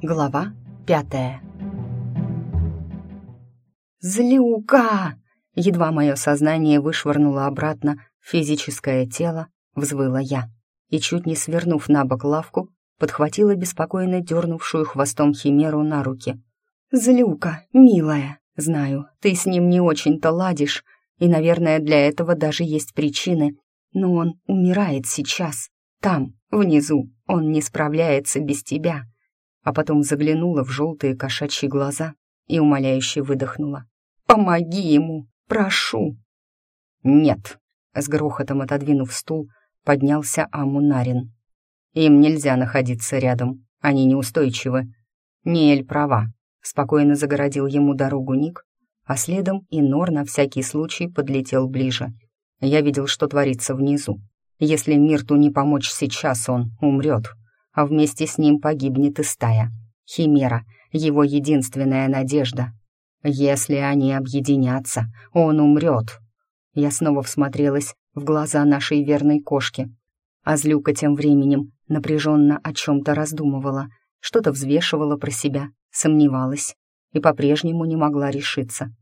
Глава пятая «Злюка!» Едва мое сознание вышвырнуло обратно физическое тело, взвыла я. И чуть не свернув на бок лавку, подхватила беспокойно дернувшую хвостом химеру на руки. «Злюка, милая, знаю, ты с ним не очень-то ладишь, и, наверное, для этого даже есть причины, но он умирает сейчас, там, внизу, он не справляется без тебя» а потом заглянула в желтые кошачьи глаза и умоляюще выдохнула. «Помоги ему! Прошу!» «Нет!» — с грохотом отодвинув стул, поднялся Амунарин. «Им нельзя находиться рядом, они неустойчивы. Ниэль права», — спокойно загородил ему дорогу Ник, а следом и Нор на всякий случай подлетел ближе. Я видел, что творится внизу. Если Мирту не помочь сейчас, он умрет а вместе с ним погибнет и стая. Химера — его единственная надежда. Если они объединятся, он умрет. Я снова всмотрелась в глаза нашей верной кошки. А Злюка тем временем напряженно о чем-то раздумывала, что-то взвешивала про себя, сомневалась и по-прежнему не могла решиться.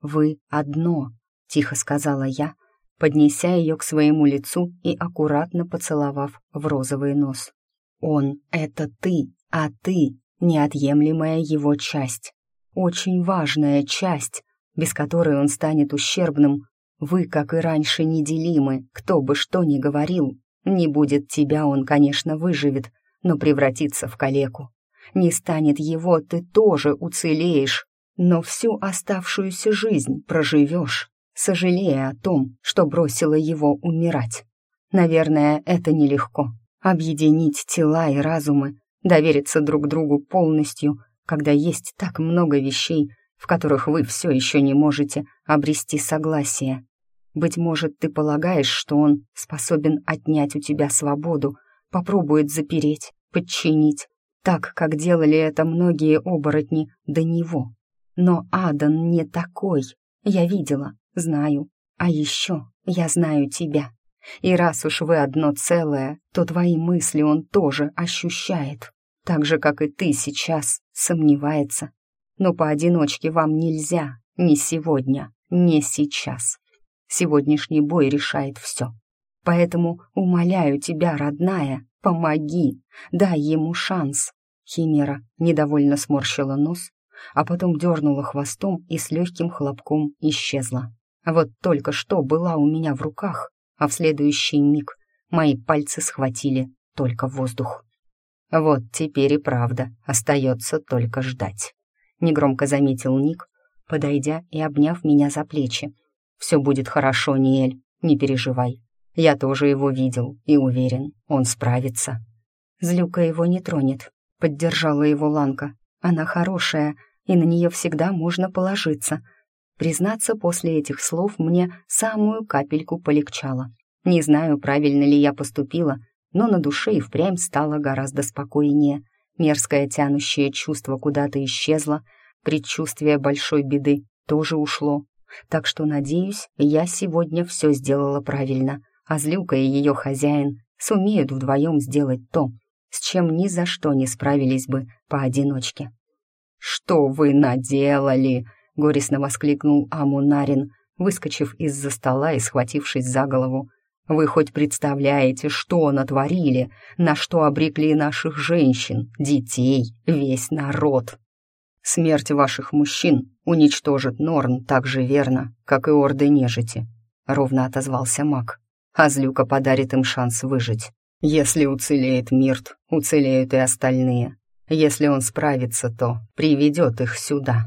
«Вы одно», — тихо сказала я, поднеся ее к своему лицу и аккуратно поцеловав в розовый нос. Он — это ты, а ты — неотъемлемая его часть. Очень важная часть, без которой он станет ущербным. Вы, как и раньше, неделимы, кто бы что ни говорил. Не будет тебя, он, конечно, выживет, но превратится в калеку. Не станет его, ты тоже уцелеешь, но всю оставшуюся жизнь проживешь, сожалея о том, что бросила его умирать. Наверное, это нелегко, объединить тела и разумы, довериться друг другу полностью, когда есть так много вещей, в которых вы все еще не можете обрести согласие. Быть может, ты полагаешь, что он способен отнять у тебя свободу, попробует запереть, подчинить, так, как делали это многие оборотни до него. Но Адан не такой. Я видела, знаю. А еще я знаю тебя. И раз уж вы одно целое, то твои мысли он тоже ощущает, так же, как и ты сейчас, сомневается. Но поодиночке вам нельзя, ни сегодня, ни сейчас. Сегодняшний бой решает все. Поэтому умоляю тебя, родная, помоги, дай ему шанс. Химера недовольно сморщила нос, а потом дернула хвостом и с легким хлопком исчезла. Вот только что была у меня в руках, а в следующий миг мои пальцы схватили только воздух. Вот теперь и правда остается только ждать. Негромко заметил Ник, подойдя и обняв меня за плечи. «Все будет хорошо, Ниэль, не переживай. Я тоже его видел и уверен, он справится». «Злюка его не тронет», — поддержала его Ланка. «Она хорошая, и на нее всегда можно положиться», Признаться, после этих слов мне самую капельку полегчало. Не знаю, правильно ли я поступила, но на душе и впрямь стало гораздо спокойнее. Мерзкое тянущее чувство куда-то исчезло, предчувствие большой беды тоже ушло. Так что, надеюсь, я сегодня все сделала правильно, а Злюка и ее хозяин сумеют вдвоем сделать то, с чем ни за что не справились бы поодиночке. «Что вы наделали?» Горестно воскликнул Амунарин, выскочив из-за стола и схватившись за голову. «Вы хоть представляете, что натворили, на что обрекли наших женщин, детей, весь народ?» «Смерть ваших мужчин уничтожит Норн так же верно, как и орды нежити», — ровно отозвался маг. «А Злюка подарит им шанс выжить. Если уцелеет Мирт, уцелеют и остальные. Если он справится, то приведет их сюда».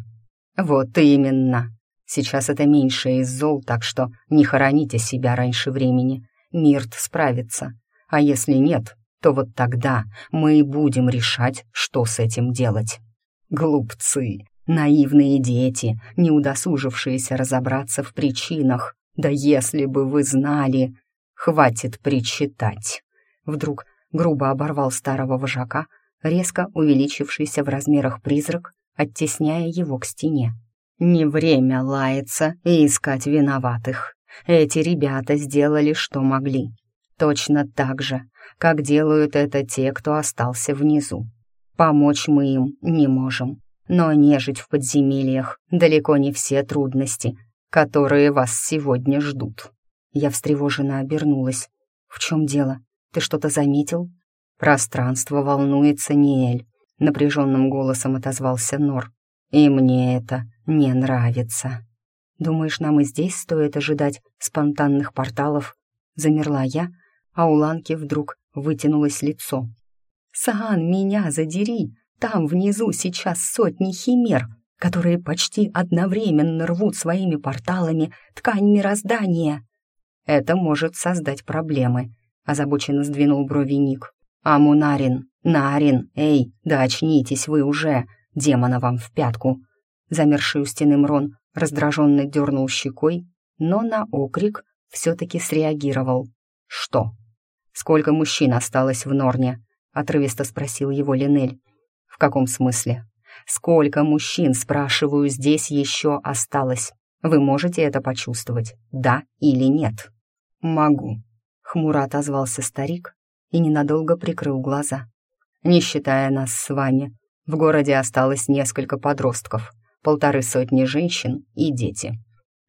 «Вот именно. Сейчас это меньшее из зол, так что не хороните себя раньше времени. Мирт справится. А если нет, то вот тогда мы и будем решать, что с этим делать. Глупцы, наивные дети, не удосужившиеся разобраться в причинах. Да если бы вы знали, хватит причитать. Вдруг грубо оборвал старого вожака, резко увеличившийся в размерах призрак, оттесняя его к стене. «Не время лаяться и искать виноватых. Эти ребята сделали, что могли. Точно так же, как делают это те, кто остался внизу. Помочь мы им не можем. Но нежить в подземельях далеко не все трудности, которые вас сегодня ждут». Я встревоженно обернулась. «В чем дело? Ты что-то заметил?» «Пространство волнуется Ниэль», — напряженным голосом отозвался Нор. «И мне это не нравится». «Думаешь, нам и здесь стоит ожидать спонтанных порталов?» Замерла я, а у Ланки вдруг вытянулось лицо. «Саан, меня задери! Там внизу сейчас сотни химер, которые почти одновременно рвут своими порталами ткань мироздания!» «Это может создать проблемы», — озабоченно сдвинул брови Ник. «Амунарин, Нарин, эй, да очнитесь вы уже, демона вам в пятку!» Замерший у стены Мрон раздраженно дернул щекой, но на окрик все-таки среагировал. «Что? Сколько мужчин осталось в Норне?» — отрывисто спросил его Линель. «В каком смысле? Сколько мужчин, спрашиваю, здесь еще осталось? Вы можете это почувствовать, да или нет?» «Могу», — хмуро отозвался старик и ненадолго прикрыл глаза. «Не считая нас с вами, в городе осталось несколько подростков, полторы сотни женщин и дети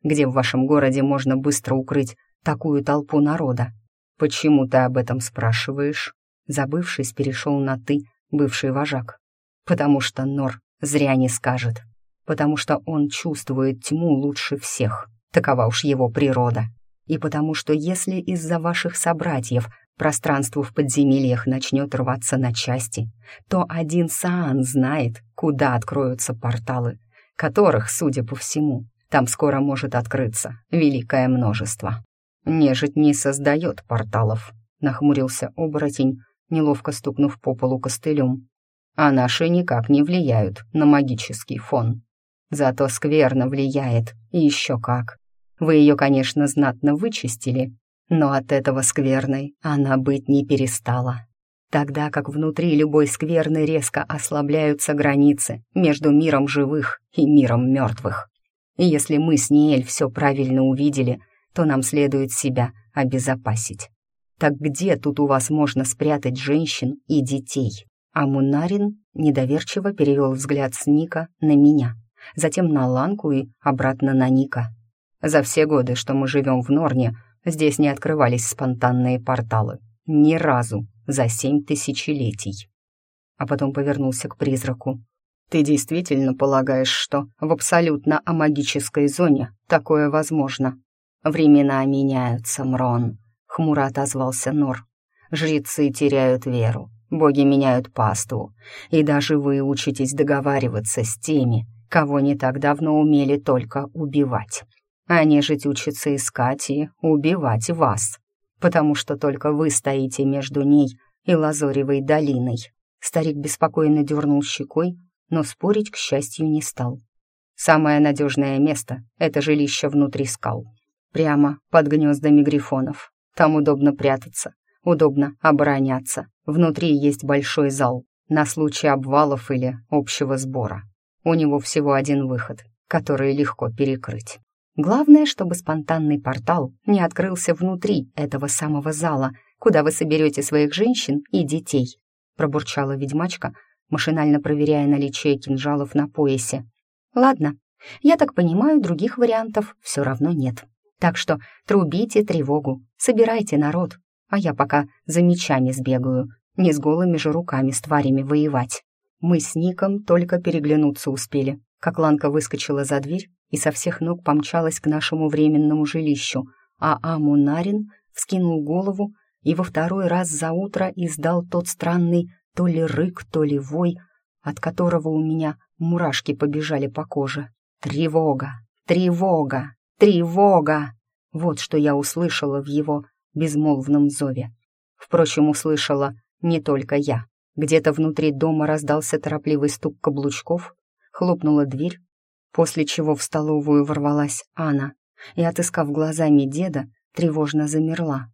где в вашем городе можно быстро укрыть такую толпу народа. Почему ты об этом спрашиваешь?» Забывшись, перешел на «ты», бывший вожак. «Потому что Нор зря не скажет. Потому что он чувствует тьму лучше всех. Такова уж его природа. И потому что если из-за ваших собратьев пространство в подземельях начнет рваться на части, то один Саан знает, куда откроются порталы, которых, судя по всему, там скоро может открыться великое множество. Нежить не создает порталов, нахмурился оборотень, неловко стукнув по полу костылем. А наши никак не влияют на магический фон. Зато скверно влияет, и еще как. Вы ее, конечно, знатно вычистили, но от этого скверной она быть не перестала. Тогда как внутри любой скверны резко ослабляются границы между миром живых и миром мертвых. И если мы с Ниэль все правильно увидели, то нам следует себя обезопасить. Так где тут у вас можно спрятать женщин и детей? А Мунарин недоверчиво перевел взгляд с Ника на меня, затем на Ланку и обратно на Ника. За все годы, что мы живем в Норне, здесь не открывались спонтанные порталы. Ни разу за семь тысячелетий. А потом повернулся к призраку. Ты действительно полагаешь, что в абсолютно амагической зоне такое возможно? Времена меняются, Мрон, хмуро отозвался Нор. Жрецы теряют веру, боги меняют паству, и даже вы учитесь договариваться с теми, кого не так давно умели только убивать. А нежить учится искать и убивать вас, потому что только вы стоите между ней и Лазоревой долиной. Старик беспокойно дернул щекой, но спорить, к счастью, не стал. Самое надежное место — это жилище внутри скал, прямо под гнездами грифонов. Там удобно прятаться, удобно обороняться. Внутри есть большой зал на случай обвалов или общего сбора. У него всего один выход, который легко перекрыть. Главное, чтобы спонтанный портал не открылся внутри этого самого зала, куда вы соберете своих женщин и детей, пробурчала ведьмачка, машинально проверяя наличие кинжалов на поясе. «Ладно, я так понимаю, других вариантов все равно нет. Так что трубите тревогу, собирайте народ, а я пока за мечами сбегаю, не с голыми же руками с тварями воевать». Мы с Ником только переглянуться успели, как Ланка выскочила за дверь и со всех ног помчалась к нашему временному жилищу, а Амунарин вскинул голову и во второй раз за утро издал тот странный то ли рык, то ли вой, от которого у меня мурашки побежали по коже. Тревога, тревога, тревога! Вот что я услышала в его безмолвном зове. Впрочем, услышала не только я. Где-то внутри дома раздался торопливый стук каблучков, хлопнула дверь, после чего в столовую ворвалась Анна и, отыскав глазами деда, тревожно замерла.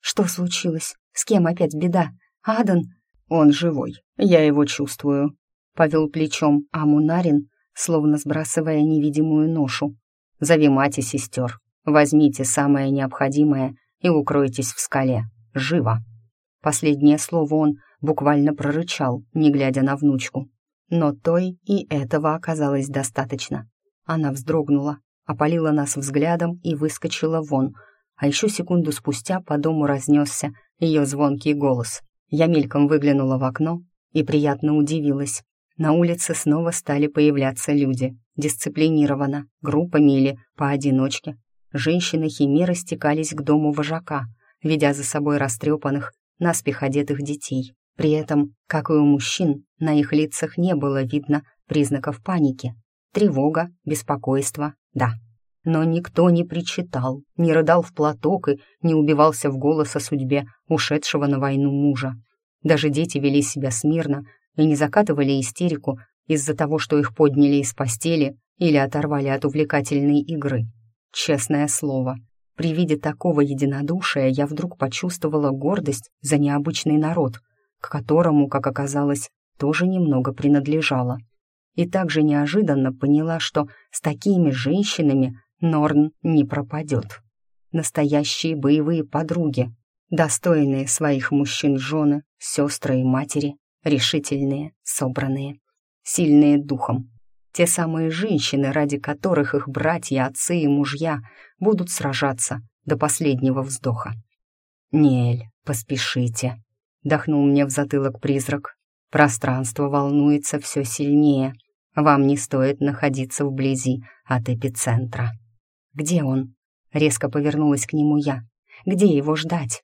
«Что случилось? С кем опять беда? Адан?» «Он живой, я его чувствую», — повел плечом Амунарин, словно сбрасывая невидимую ношу. «Зови мать и сестер, возьмите самое необходимое и укройтесь в скале. Живо!» Последнее слово он буквально прорычал, не глядя на внучку. Но той и этого оказалось достаточно. Она вздрогнула, опалила нас взглядом и выскочила вон, а еще секунду спустя по дому разнесся ее звонкий голос. Я мельком выглянула в окно и приятно удивилась. На улице снова стали появляться люди, дисциплинированно, группами или поодиночке. Женщины-химеры стекались к дому вожака, ведя за собой растрепанных, наспех одетых детей. При этом, как и у мужчин, на их лицах не было видно признаков паники. Тревога, беспокойство, да. Но никто не причитал, не рыдал в платок и не убивался в голос о судьбе ушедшего на войну мужа. Даже дети вели себя смирно и не закатывали истерику из-за того, что их подняли из постели или оторвали от увлекательной игры. Честное слово, при виде такого единодушия я вдруг почувствовала гордость за необычный народ, к которому, как оказалось, тоже немного принадлежала. И также неожиданно поняла, что с такими женщинами Норн не пропадет. Настоящие боевые подруги, достойные своих мужчин жены, сестры и матери, решительные, собранные, сильные духом. Те самые женщины, ради которых их братья, отцы и мужья будут сражаться до последнего вздоха. «Нель, поспешите», — дохнул мне в затылок призрак. «Пространство волнуется все сильнее. Вам не стоит находиться вблизи от эпицентра». «Где он?» — резко повернулась к нему я. «Где его ждать?»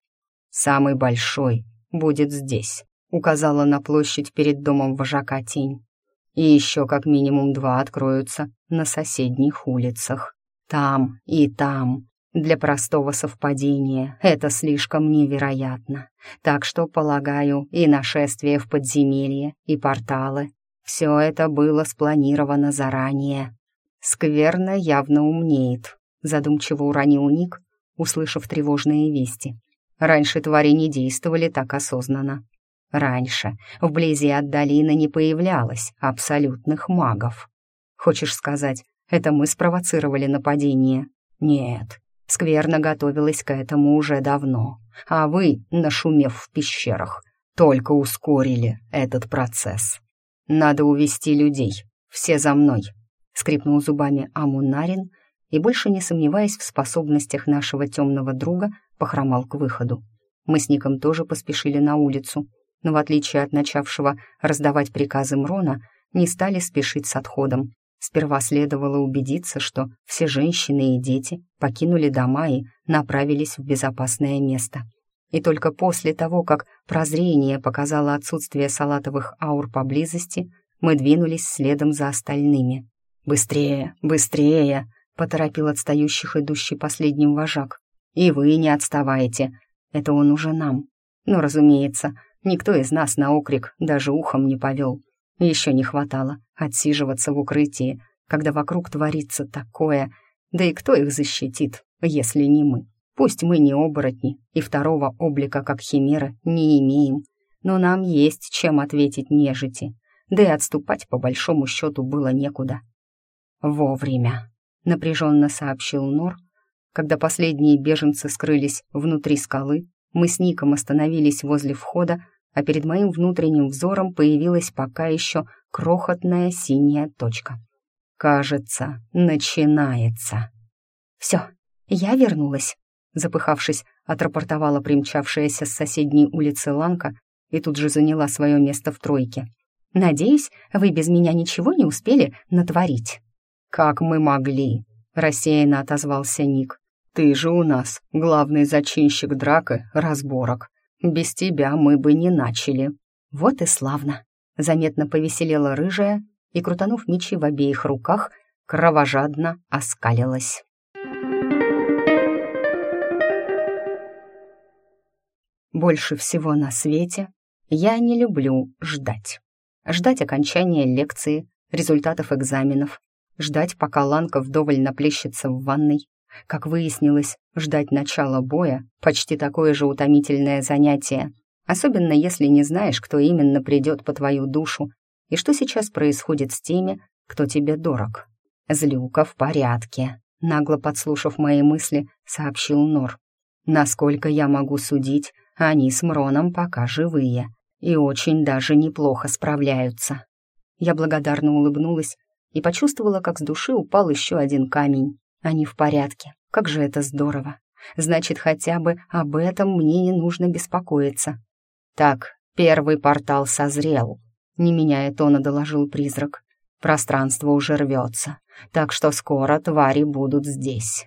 «Самый большой будет здесь», — указала на площадь перед домом вожака тень. «И еще как минимум два откроются на соседних улицах. Там и там. Для простого совпадения это слишком невероятно. Так что, полагаю, и нашествие в подземелье, и порталы — все это было спланировано заранее. Скверно явно умнеет», — задумчиво уронил Ник, услышав тревожные вести. Раньше твари не действовали так осознанно. Раньше вблизи от долины не появлялось абсолютных магов. Хочешь сказать, это мы спровоцировали нападение? Нет, скверно готовилась к этому уже давно, а вы, нашумев в пещерах, только ускорили этот процесс. Надо увести людей, все за мной, скрипнул зубами Амунарин и, больше не сомневаясь в способностях нашего темного друга, похромал к выходу. Мы с Ником тоже поспешили на улицу, но в отличие от начавшего раздавать приказы Мрона, не стали спешить с отходом. Сперва следовало убедиться, что все женщины и дети покинули дома и направились в безопасное место. И только после того, как прозрение показало отсутствие салатовых аур поблизости, мы двинулись следом за остальными. «Быстрее, быстрее!» — поторопил отстающих идущий последним вожак. И вы не отставайте. Это он уже нам. Но, разумеется, никто из нас на окрик даже ухом не повел. Еще не хватало отсиживаться в укрытии, когда вокруг творится такое. Да и кто их защитит, если не мы? Пусть мы не оборотни и второго облика, как химера, не имеем, но нам есть чем ответить нежити, да и отступать по большому счету было некуда. «Вовремя», — напряженно сообщил Нор, когда последние беженцы скрылись внутри скалы, мы с Ником остановились возле входа, а перед моим внутренним взором появилась пока еще крохотная синяя точка. Кажется, начинается. «Все, я вернулась», — запыхавшись, отрапортовала примчавшаяся с соседней улицы Ланка и тут же заняла свое место в тройке. «Надеюсь, вы без меня ничего не успели натворить». «Как мы могли?» — рассеянно отозвался Ник. Ты же у нас главный зачинщик драк разборок. Без тебя мы бы не начали». «Вот и славно!» Заметно повеселела рыжая и, крутанув мечи в обеих руках, кровожадно оскалилась. Больше всего на свете я не люблю ждать. Ждать окончания лекции, результатов экзаменов, ждать, пока Ланка вдоволь наплещется в ванной, как выяснилось, ждать начала боя — почти такое же утомительное занятие, особенно если не знаешь, кто именно придет по твою душу и что сейчас происходит с теми, кто тебе дорог. «Злюка в порядке», — нагло подслушав мои мысли, сообщил Нор. «Насколько я могу судить, они с Мроном пока живые. и очень даже неплохо справляются». Я благодарно улыбнулась и почувствовала, как с души упал еще один камень. Они в порядке. Как же это здорово. Значит, хотя бы об этом мне не нужно беспокоиться. Так, первый портал созрел. Не меняя тона, доложил призрак. Пространство уже рвется, так что скоро твари будут здесь.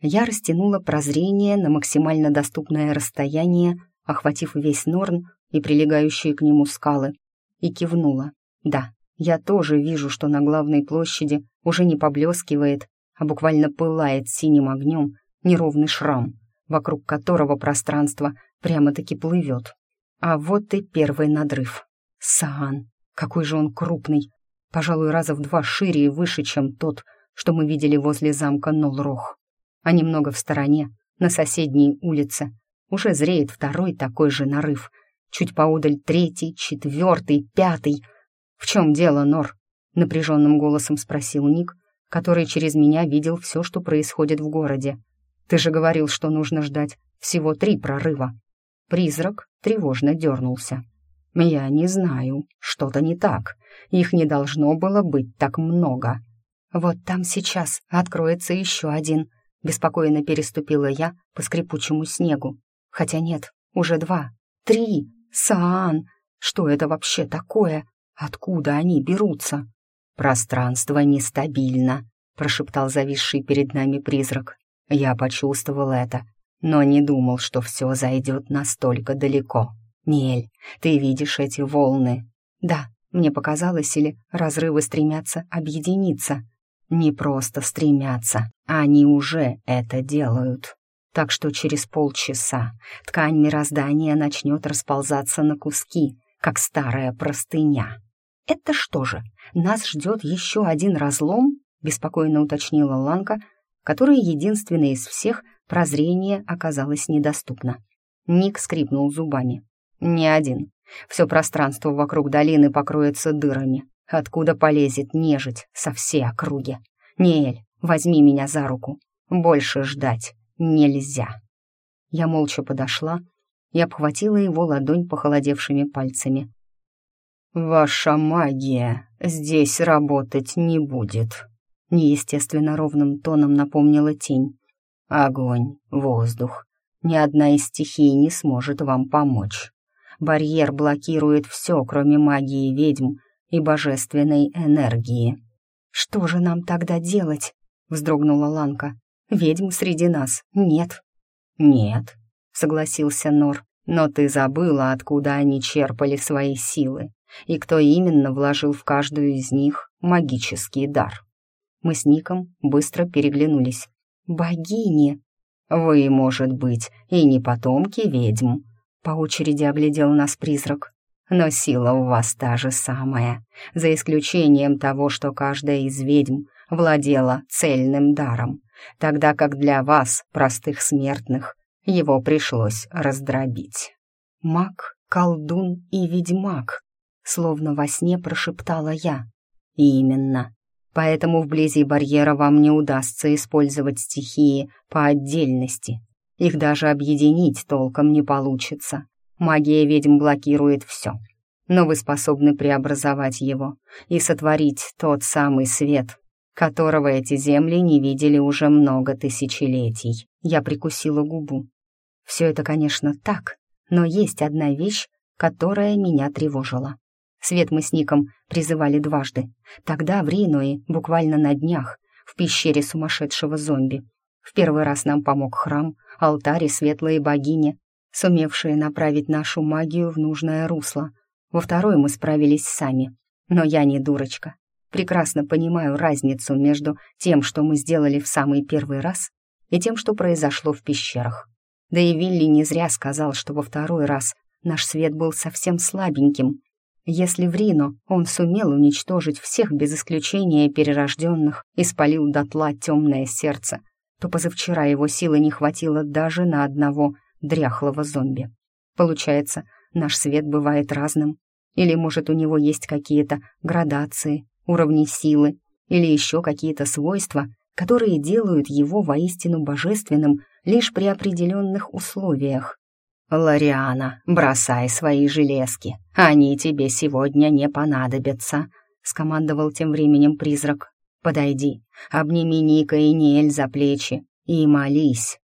Я растянула прозрение на максимально доступное расстояние, охватив весь Норн и прилегающие к нему скалы, и кивнула. Да, я тоже вижу, что на главной площади уже не поблескивает, а буквально пылает синим огнем неровный шрам, вокруг которого пространство прямо-таки плывет. А вот и первый надрыв. Саан, какой же он крупный, пожалуй, раза в два шире и выше, чем тот, что мы видели возле замка Нолрох. А немного в стороне, на соседней улице, уже зреет второй такой же нарыв. Чуть поудаль третий, четвертый, пятый. «В чем дело, Нор?» — напряженным голосом спросил Ник, который через меня видел все, что происходит в городе. «Ты же говорил, что нужно ждать всего три прорыва». Призрак тревожно дернулся. «Я не знаю, что-то не так. Их не должно было быть так много». «Вот там сейчас откроется еще один», — беспокойно переступила я по скрипучему снегу. «Хотя нет, уже два, три, Саан! Что это вообще такое? Откуда они берутся?» «Пространство нестабильно», — прошептал зависший перед нами призрак. «Я почувствовал это, но не думал, что все зайдет настолько далеко. Нель, ты видишь эти волны?» «Да, мне показалось, или разрывы стремятся объединиться?» «Не просто стремятся, они уже это делают. Так что через полчаса ткань мироздания начнет расползаться на куски, как старая простыня». «Это что же, нас ждет еще один разлом?» — беспокойно уточнила Ланка, которой единственной из всех прозрение оказалось недоступно. Ник скрипнул зубами. «Не один. Все пространство вокруг долины покроется дырами. Откуда полезет нежить со всей округи? Неэль, возьми меня за руку. Больше ждать нельзя». Я молча подошла и обхватила его ладонь похолодевшими пальцами. «Ваша магия здесь работать не будет», — неестественно ровным тоном напомнила тень. «Огонь, воздух. Ни одна из стихий не сможет вам помочь. Барьер блокирует все, кроме магии ведьм и божественной энергии». «Что же нам тогда делать?» — вздрогнула Ланка. «Ведьм среди нас нет». «Нет», — согласился Нор. «Но ты забыла, откуда они черпали свои силы и кто именно вложил в каждую из них магический дар. Мы с Ником быстро переглянулись. «Богини!» «Вы, может быть, и не потомки ведьм», — по очереди оглядел нас призрак. «Но сила у вас та же самая, за исключением того, что каждая из ведьм владела цельным даром, тогда как для вас, простых смертных, его пришлось раздробить». Маг, колдун и ведьмак словно во сне прошептала я. «Именно. Поэтому вблизи барьера вам не удастся использовать стихии по отдельности. Их даже объединить толком не получится. Магия ведьм блокирует все. Но вы способны преобразовать его и сотворить тот самый свет, которого эти земли не видели уже много тысячелетий. Я прикусила губу. Все это, конечно, так, но есть одна вещь, которая меня тревожила. Свет мы с Ником призывали дважды. Тогда в Рейнуе, буквально на днях, в пещере сумасшедшего зомби. В первый раз нам помог храм, алтарь и светлые богини, сумевшие направить нашу магию в нужное русло. Во второй мы справились сами. Но я не дурочка. Прекрасно понимаю разницу между тем, что мы сделали в самый первый раз, и тем, что произошло в пещерах. Да и Вилли не зря сказал, что во второй раз наш свет был совсем слабеньким, если в Рино он сумел уничтожить всех без исключения перерожденных и спалил дотла темное сердце, то позавчера его силы не хватило даже на одного дряхлого зомби. Получается, наш свет бывает разным. Или, может, у него есть какие-то градации, уровни силы, или еще какие-то свойства, которые делают его воистину божественным лишь при определенных условиях. «Лориана, бросай свои железки, они тебе сегодня не понадобятся», — скомандовал тем временем призрак. «Подойди, обними Ника и Ниэль за плечи и молись».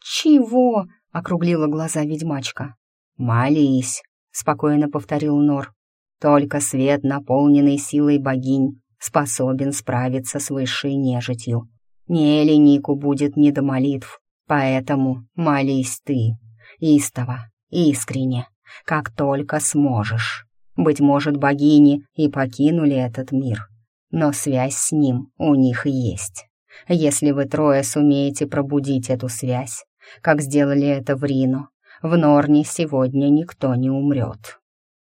«Чего?» — округлила глаза ведьмачка. «Молись», — спокойно повторил Нор. «Только свет, наполненный силой богинь, способен справиться с высшей нежитью. Ниэль и Нику будет не до молитв, поэтому молись ты, истово, искренне, как только сможешь. Быть может, богини и покинули этот мир, но связь с ним у них есть. Если вы трое сумеете пробудить эту связь, как сделали это в Рино, в Норне сегодня никто не умрет.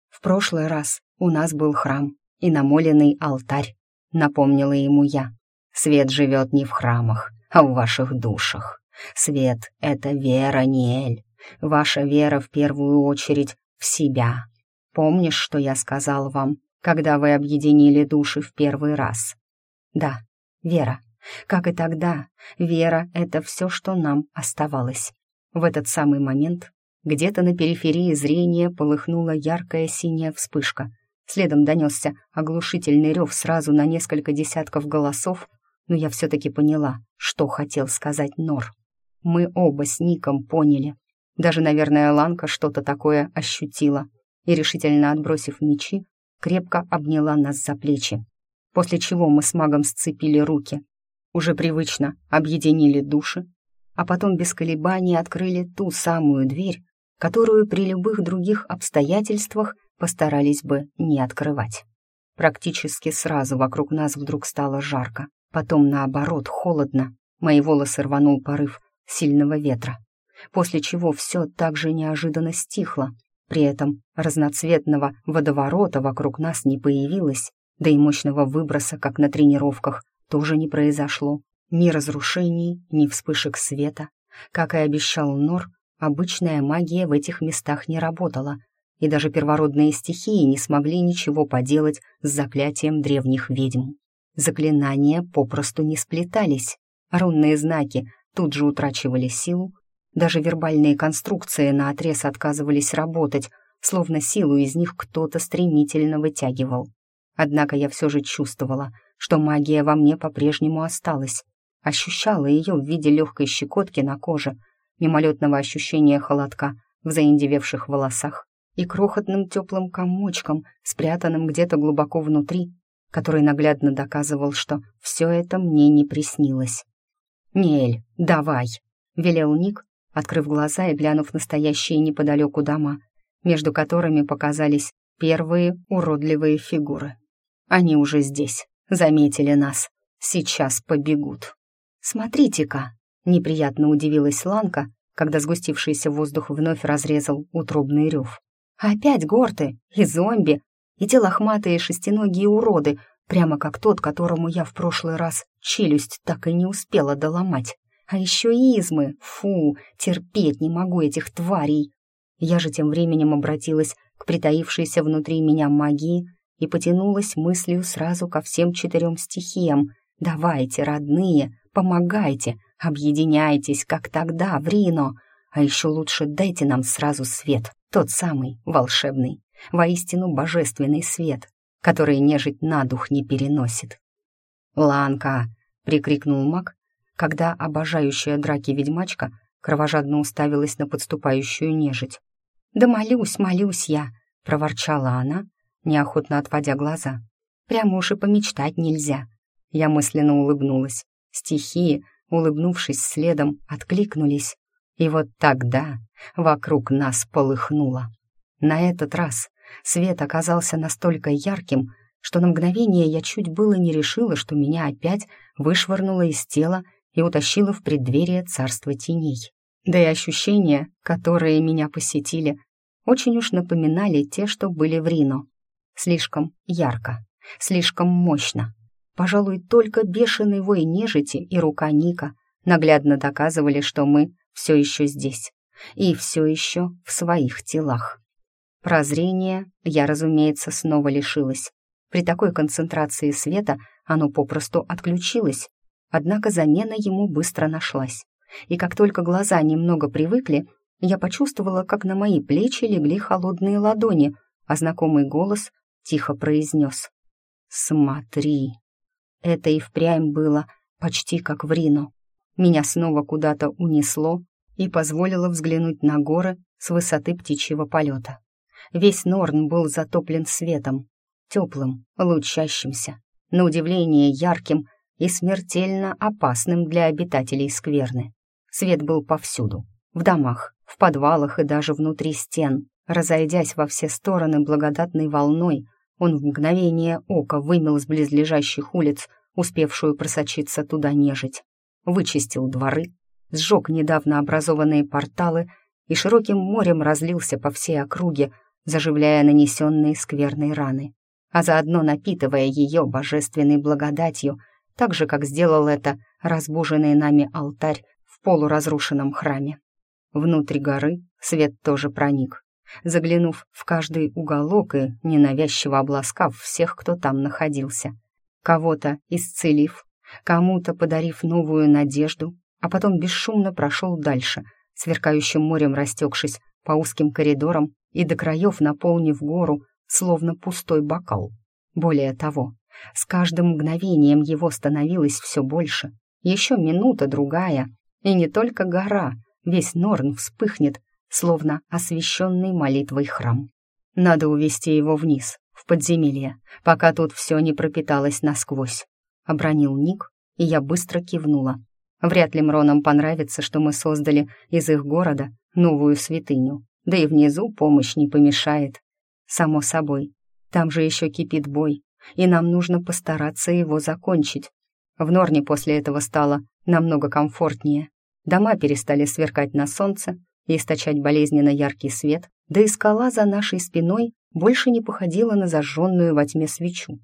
В прошлый раз у нас был храм и намоленный алтарь, напомнила ему я. Свет живет не в храмах, а в ваших душах. Свет — это вера, Ниэль. Ваша вера в первую очередь в себя. Помнишь, что я сказал вам, когда вы объединили души в первый раз? Да, вера. Как и тогда, вера — это все, что нам оставалось. В этот самый момент где-то на периферии зрения полыхнула яркая синяя вспышка. Следом донесся оглушительный рев сразу на несколько десятков голосов, но я все-таки поняла, что хотел сказать Нор. Мы оба с Ником поняли. Даже, наверное, Ланка что-то такое ощутила и, решительно отбросив мечи, крепко обняла нас за плечи. После чего мы с магом сцепили руки, уже привычно объединили души, а потом без колебаний открыли ту самую дверь, которую при любых других обстоятельствах постарались бы не открывать. Практически сразу вокруг нас вдруг стало жарко, потом, наоборот, холодно. Мои волосы рванул порыв сильного ветра, после чего все так же неожиданно стихло. При этом разноцветного водоворота вокруг нас не появилось, да и мощного выброса, как на тренировках, тоже не произошло. Ни разрушений, ни вспышек света. Как и обещал Нор, обычная магия в этих местах не работала, и даже первородные стихии не смогли ничего поделать с заклятием древних ведьм. Заклинания попросту не сплетались, рунные знаки тут же утрачивали силу, даже вербальные конструкции наотрез отказывались работать, словно силу из них кто-то стремительно вытягивал. Однако я все же чувствовала, что магия во мне по-прежнему осталась. Ощущала ее в виде легкой щекотки на коже, мимолетного ощущения холодка в заиндевевших волосах и крохотным теплым комочком, спрятанным где-то глубоко внутри, который наглядно доказывал, что все это мне не приснилось. «Неэль, давай!» — велел Ник, открыв глаза и глянув настоящие неподалеку дома, между которыми показались первые уродливые фигуры. Они уже здесь заметили нас. Сейчас побегут. Смотрите-ка, неприятно удивилась Ланка, когда сгустившийся воздух вновь разрезал утробный рев. Опять горты и зомби, и те лохматые шестиногие уроды, прямо как тот, которому я в прошлый раз челюсть так и не успела доломать. А еще измы, фу, терпеть не могу этих тварей. Я же тем временем обратилась к притаившейся внутри меня магии и потянулась мыслью сразу ко всем четырем стихиям. «Давайте, родные, помогайте, объединяйтесь, как тогда, в Рино. А еще лучше дайте нам сразу свет, тот самый, волшебный, воистину божественный свет, который нежить на дух не переносит». «Ланка!» — прикрикнул маг, когда обожающая драки ведьмачка кровожадно уставилась на подступающую нежить. «Да молюсь, молюсь я!» — проворчала она, неохотно отводя глаза. «Прямо уж и помечтать нельзя». Я мысленно улыбнулась. Стихии, улыбнувшись следом, откликнулись. И вот тогда вокруг нас полыхнуло. На этот раз свет оказался настолько ярким, что на мгновение я чуть было не решила, что меня опять вышвырнуло из тела и утащило в преддверие царства теней. Да и ощущения, которые меня посетили, очень уж напоминали те, что были в Рино. Слишком ярко, слишком мощно. Пожалуй, только бешеный вой нежити и рука Ника наглядно доказывали, что мы все еще здесь и все еще в своих телах. Прозрение я, разумеется, снова лишилась. При такой концентрации света оно попросту отключилось, однако замена ему быстро нашлась. И как только глаза немного привыкли, я почувствовала, как на мои плечи легли холодные ладони, а знакомый голос тихо произнес «Смотри». Это и впрямь было почти как в Рино. Меня снова куда-то унесло и позволило взглянуть на горы с высоты птичьего полета. Весь Норн был затоплен светом, теплым, лучащимся, на удивление ярким и смертельно опасным для обитателей скверны. Свет был повсюду, в домах, в подвалах и даже внутри стен. Разойдясь во все стороны благодатной волной, он в мгновение ока вымел с близлежащих улиц успевшую просочиться туда нежить, вычистил дворы, сжег недавно образованные порталы и широким морем разлился по всей округе, заживляя нанесенные скверные раны, а заодно напитывая ее божественной благодатью, так же, как сделал это разбуженный нами алтарь в полуразрушенном храме. Внутрь горы свет тоже проник, заглянув в каждый уголок и ненавязчиво обласкав всех, кто там находился. Кого-то исцелив, кому-то подарив новую надежду, а потом бесшумно прошел дальше, сверкающим морем растекшись по узким коридорам и до краев наполнив гору, словно пустой бокал. Более того, с каждым мгновением его становилось все больше. Еще минута-другая, и не только гора, весь Норн вспыхнет, словно освещенный молитвой храм. Надо увести его вниз, в подземелье, пока тут все не пропиталось насквозь. Обронил Ник, и я быстро кивнула. Вряд ли Мронам понравится, что мы создали из их города новую святыню. Да и внизу помощь не помешает. Само собой. Там же еще кипит бой, и нам нужно постараться его закончить. В Норне после этого стало намного комфортнее. Дома перестали сверкать на солнце и источать болезненно яркий свет, да и скала за нашей спиной больше не походила на зажженную во тьме свечу.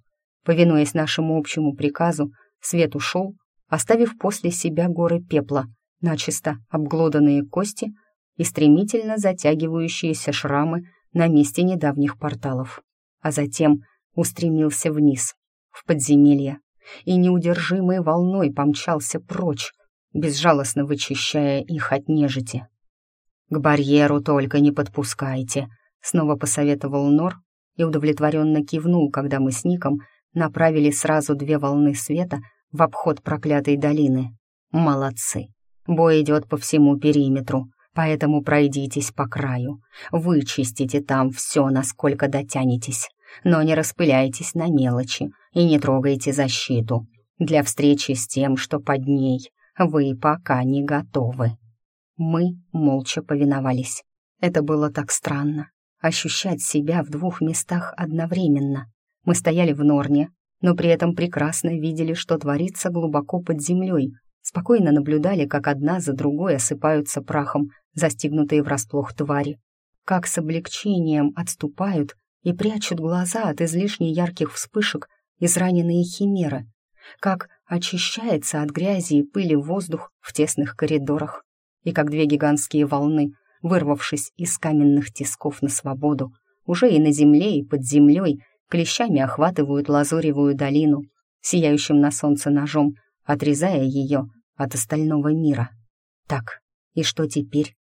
Повинуясь нашему общему приказу, свет ушел, оставив после себя горы пепла, начисто обглоданные кости и стремительно затягивающиеся шрамы на месте недавних порталов. А затем устремился вниз, в подземелье, и неудержимой волной помчался прочь, безжалостно вычищая их от нежити. «К барьеру только не подпускайте», — снова посоветовал Нор и удовлетворенно кивнул, когда мы с Ником направили сразу две волны света в обход проклятой долины. «Молодцы! Бой идет по всему периметру, поэтому пройдитесь по краю, вычистите там все, насколько дотянетесь, но не распыляйтесь на мелочи и не трогайте защиту. Для встречи с тем, что под ней, вы пока не готовы». Мы молча повиновались. Это было так странно — ощущать себя в двух местах одновременно. Мы стояли в Норне, но при этом прекрасно видели, что творится глубоко под землей, спокойно наблюдали, как одна за другой осыпаются прахом застигнутые врасплох твари, как с облегчением отступают и прячут глаза от излишне ярких вспышек израненные химеры, как очищается от грязи и пыли воздух в тесных коридорах, и как две гигантские волны, вырвавшись из каменных тисков на свободу, уже и на земле, и под землей, клещами охватывают лазуревую долину, сияющим на солнце ножом, отрезая ее от остального мира. Так, и что теперь?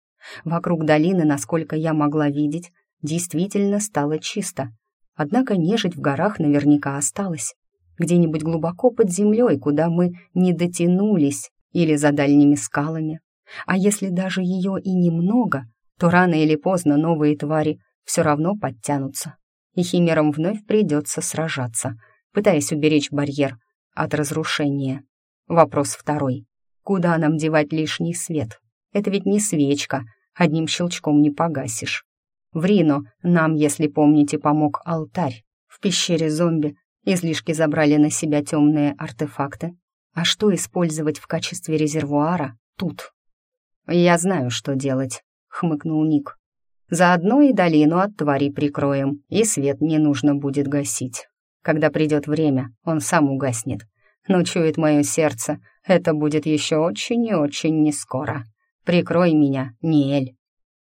Вокруг долины, насколько я могла видеть, действительно стало чисто. Однако нежить в горах наверняка осталась. Где-нибудь глубоко под землей, куда мы не дотянулись, или за дальними скалами, а если даже ее и немного, то рано или поздно новые твари все равно подтянутся. И химерам вновь придется сражаться, пытаясь уберечь барьер от разрушения. Вопрос второй. Куда нам девать лишний свет? Это ведь не свечка, одним щелчком не погасишь. В Рино нам, если помните, помог алтарь. В пещере зомби излишки забрали на себя темные артефакты. А что использовать в качестве резервуара тут? «Я знаю, что делать», — хмыкнул Ник. «Заодно и долину от твари прикроем, и свет не нужно будет гасить. Когда придет время, он сам угаснет. Но чует мое сердце, это будет еще очень и очень нескоро. Прикрой меня, Ниэль».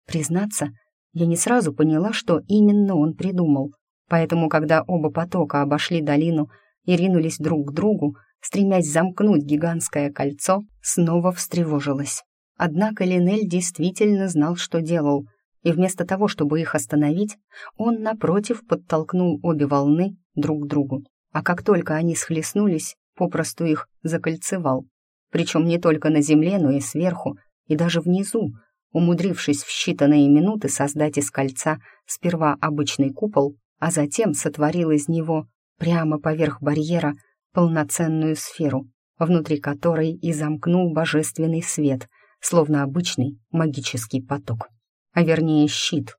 Признаться, я не сразу поняла, что именно он придумал. Поэтому, когда оба потока обошли долину и ринулись друг к другу, стремясь замкнуть гигантское кольцо, снова встревожилась. Однако Линель действительно знал, что делал, и вместо того, чтобы их остановить, он, напротив, подтолкнул обе волны друг к другу. А как только они схлестнулись, попросту их закольцевал. Причем не только на земле, но и сверху, и даже внизу, умудрившись в считанные минуты создать из кольца сперва обычный купол, а затем сотворил из него прямо поверх барьера полноценную сферу, внутри которой и замкнул божественный свет, словно обычный магический поток. А вернее щит,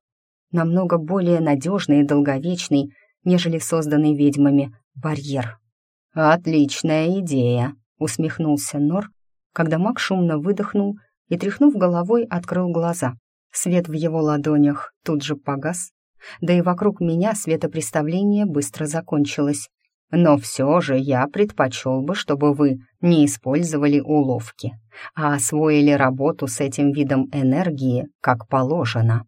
намного более надежный и долговечный, нежели созданный ведьмами барьер. «Отличная идея», — усмехнулся Нор, когда маг шумно выдохнул и, тряхнув головой, открыл глаза. Свет в его ладонях тут же погас, да и вокруг меня светопреставление быстро закончилось. Но все же я предпочел бы, чтобы вы не использовали уловки, а освоили работу с этим видом энергии как положено.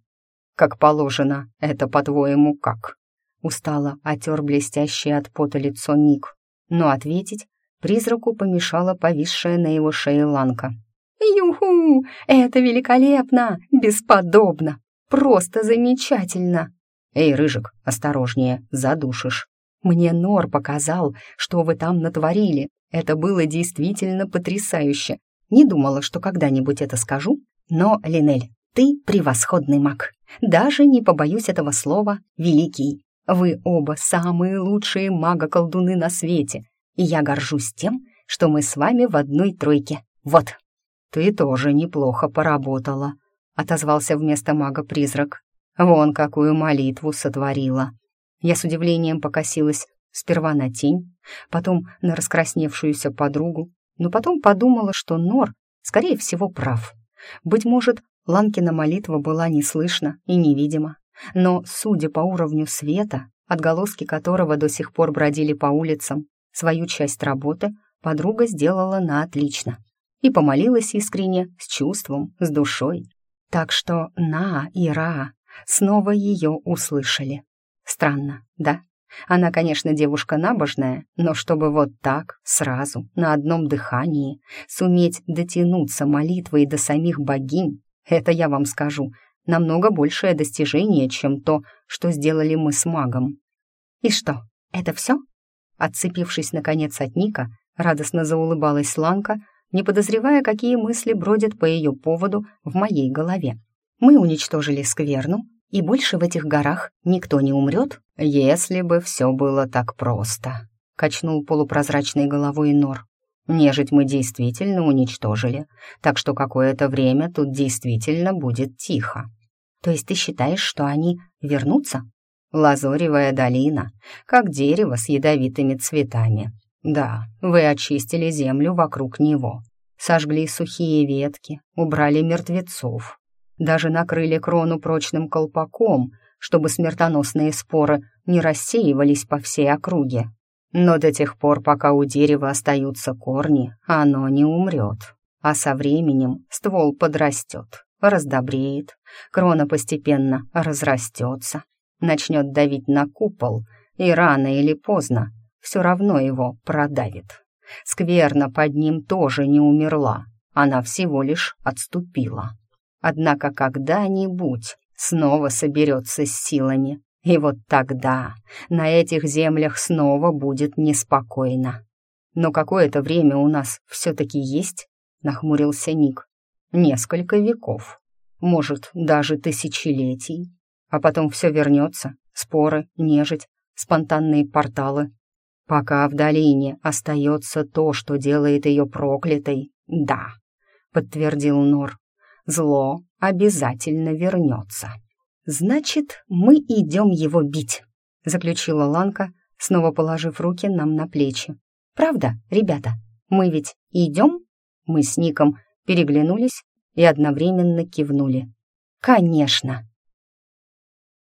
Как положено, это, по-твоему, как? Устало отер блестящее от пота лицо Ник, но ответить призраку помешала повисшая на его шее ланка. «Юху! Это великолепно! Бесподобно! Просто замечательно!» «Эй, Рыжик, осторожнее, задушишь!» «Мне Нор показал, что вы там натворили. Это было действительно потрясающе. Не думала, что когда-нибудь это скажу. Но, Линель, ты превосходный маг. Даже не побоюсь этого слова «великий». Вы оба самые лучшие мага-колдуны на свете, и я горжусь тем, что мы с вами в одной тройке. Вот». «Ты тоже неплохо поработала», — отозвался вместо мага призрак. «Вон какую молитву сотворила». Я с удивлением покосилась сперва на тень, потом на раскрасневшуюся подругу, но потом подумала, что Нор, скорее всего, прав. Быть может, Ланкина молитва была не слышна и невидима, но, судя по уровню света, отголоски которого до сих пор бродили по улицам, свою часть работы подруга сделала на отлично и помолилась искренне, с чувством, с душой. Так что На и Ра снова ее услышали. Странно, да? Она, конечно, девушка набожная, но чтобы вот так, сразу, на одном дыхании, суметь дотянуться молитвой до самих богинь, это, я вам скажу, намного большее достижение, чем то, что сделали мы с магом. «И что, это все?» Отцепившись, наконец, от Ника, радостно заулыбалась Ланка, не подозревая, какие мысли бродят по ее поводу в моей голове. «Мы уничтожили скверну, и больше в этих горах никто не умрет, если бы все было так просто», — качнул полупрозрачной головой Нор. «Нежить мы действительно уничтожили, так что какое-то время тут действительно будет тихо». «То есть ты считаешь, что они вернутся?» «Лазоревая долина, как дерево с ядовитыми цветами», да, вы очистили землю вокруг него, сожгли сухие ветки, убрали мертвецов, даже накрыли крону прочным колпаком, чтобы смертоносные споры не рассеивались по всей округе. Но до тех пор, пока у дерева остаются корни, оно не умрет. А со временем ствол подрастет, раздобреет, крона постепенно разрастется, начнет давить на купол, и рано или поздно все равно его продавит. Скверно под ним тоже не умерла, она всего лишь отступила. Однако когда-нибудь снова соберется с силами, и вот тогда на этих землях снова будет неспокойно. «Но какое-то время у нас все-таки есть», — нахмурился Ник. «Несколько веков, может, даже тысячелетий. А потом все вернется, споры, нежить, спонтанные порталы, Пока в долине остается то, что делает ее проклятой, да, подтвердил Нор, зло обязательно вернется. Значит, мы идем его бить, заключила Ланка, снова положив руки нам на плечи. Правда, ребята, мы ведь идем? Мы с Ником переглянулись и одновременно кивнули. Конечно.